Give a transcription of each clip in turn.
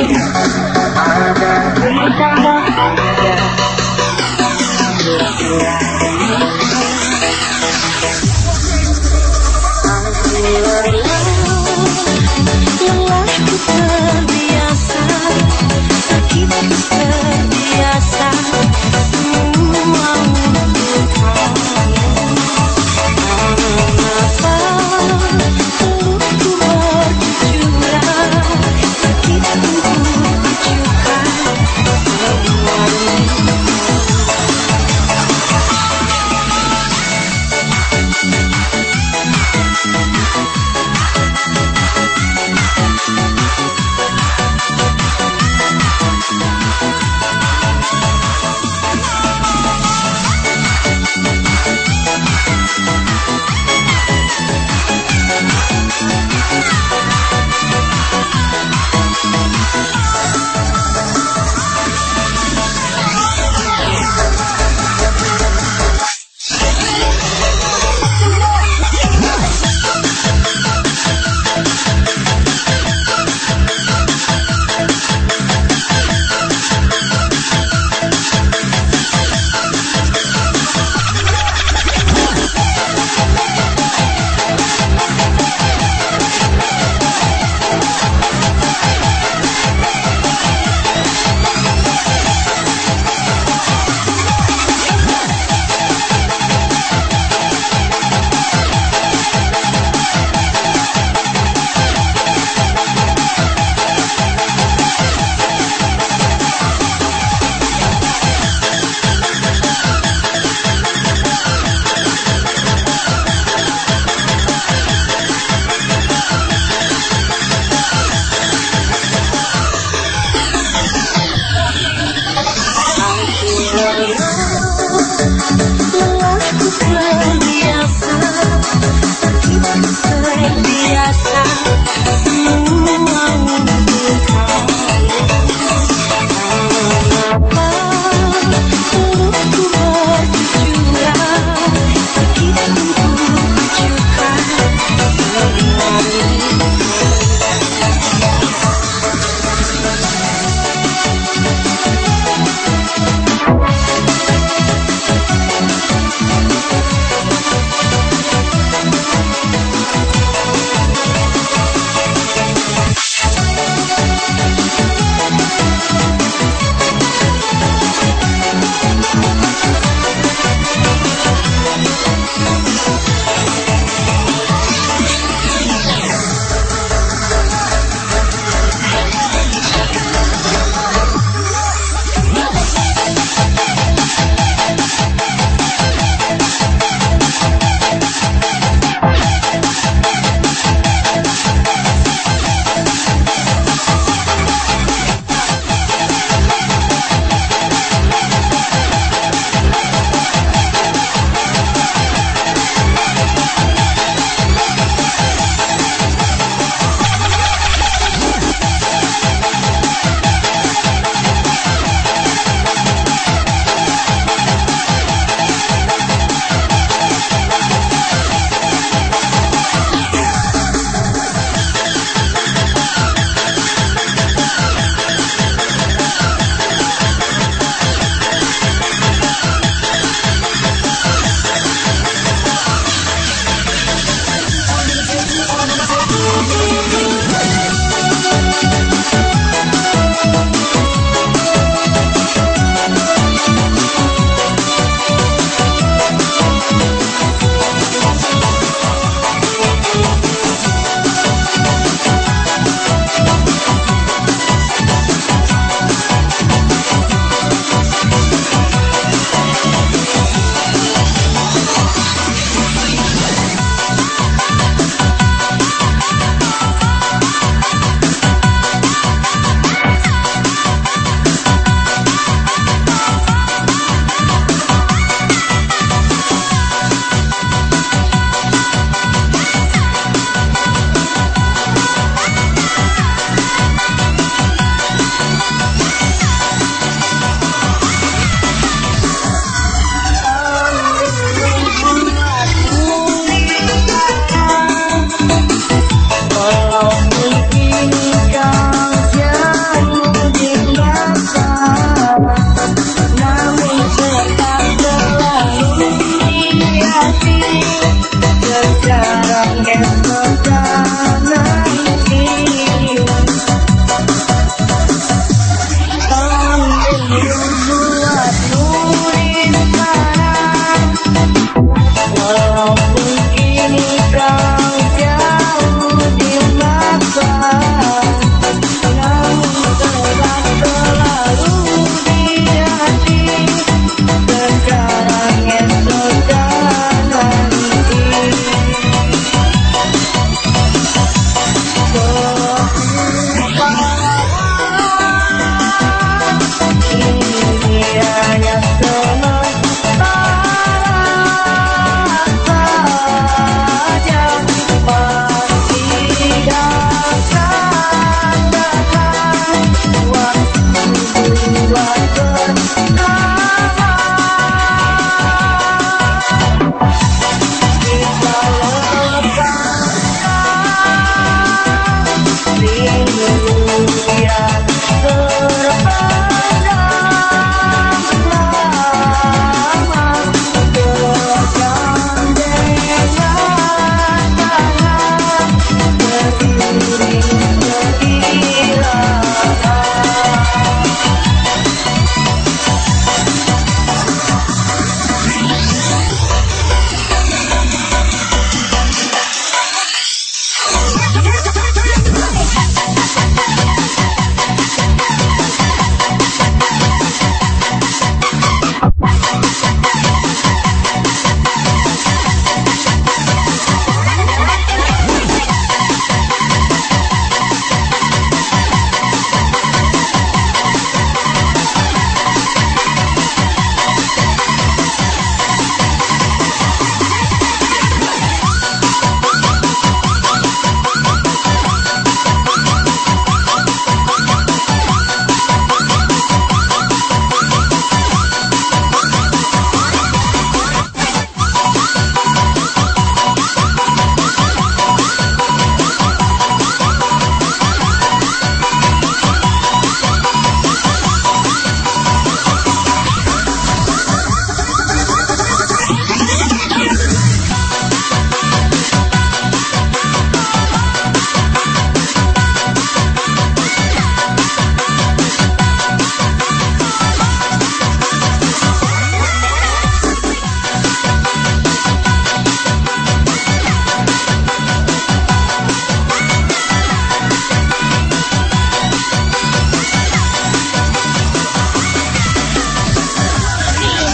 I'm feeling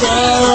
Yeah.